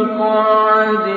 القاعدين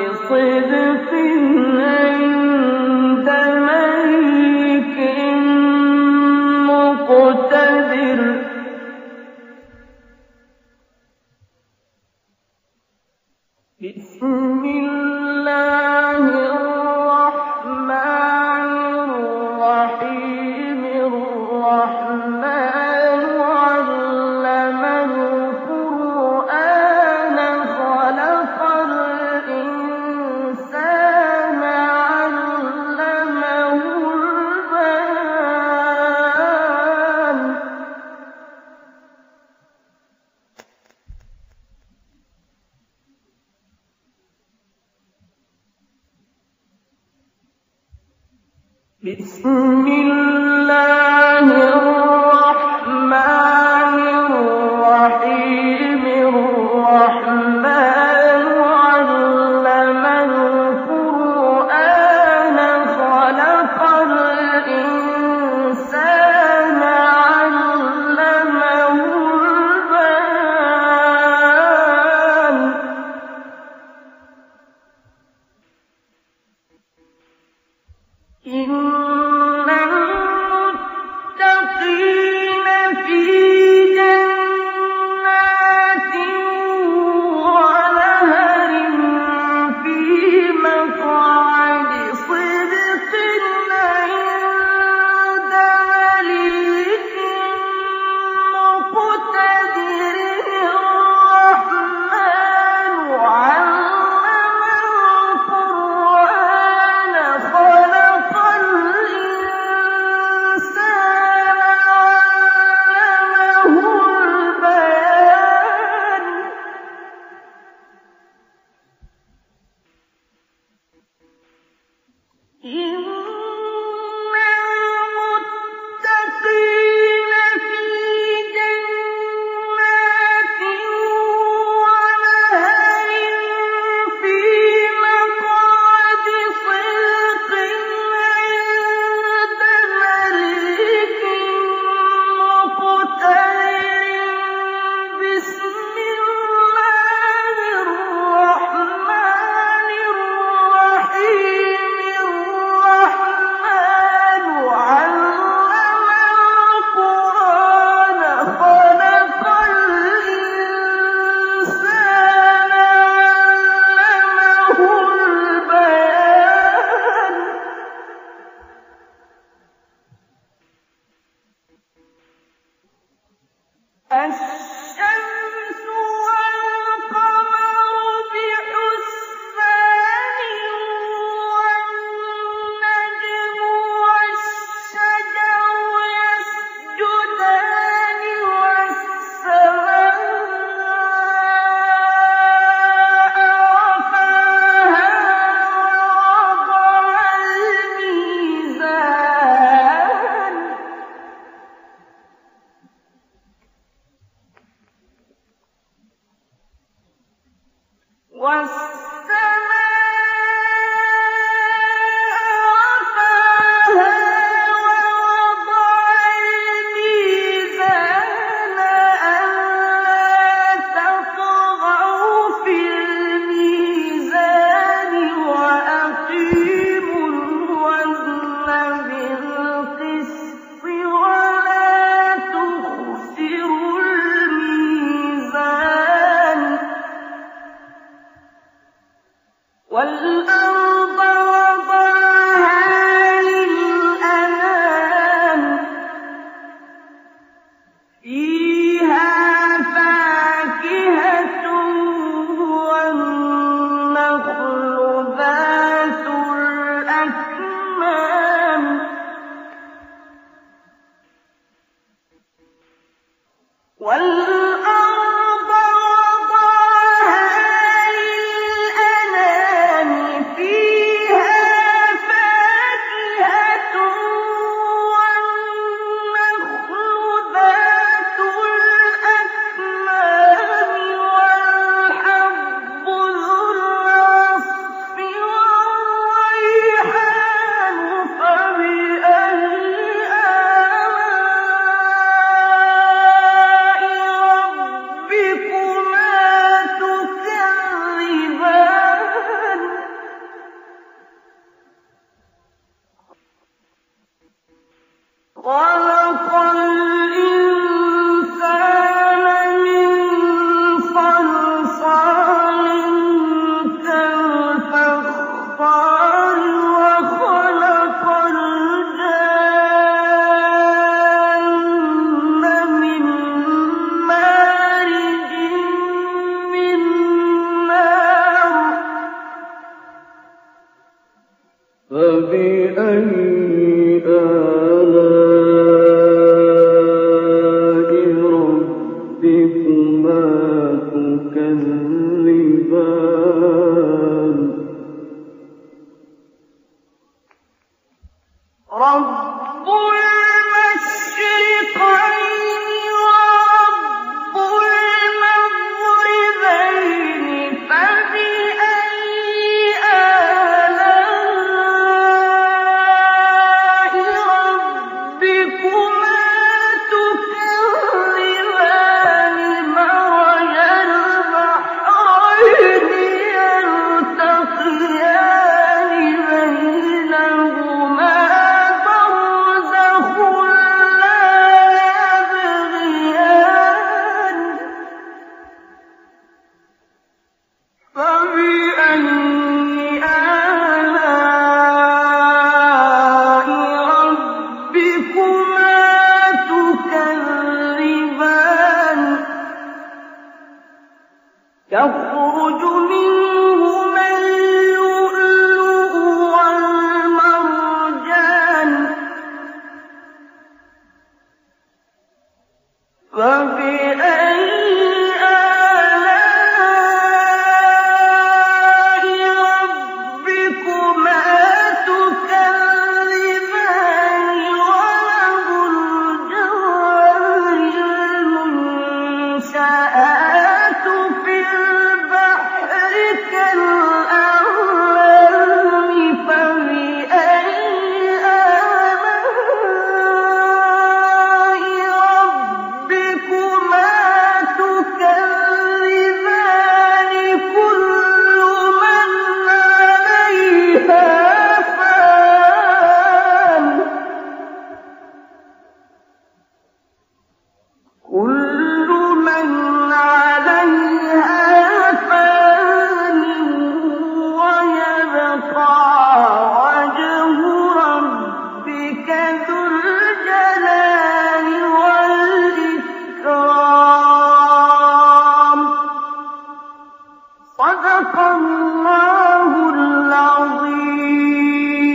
وَالسَّلَامُ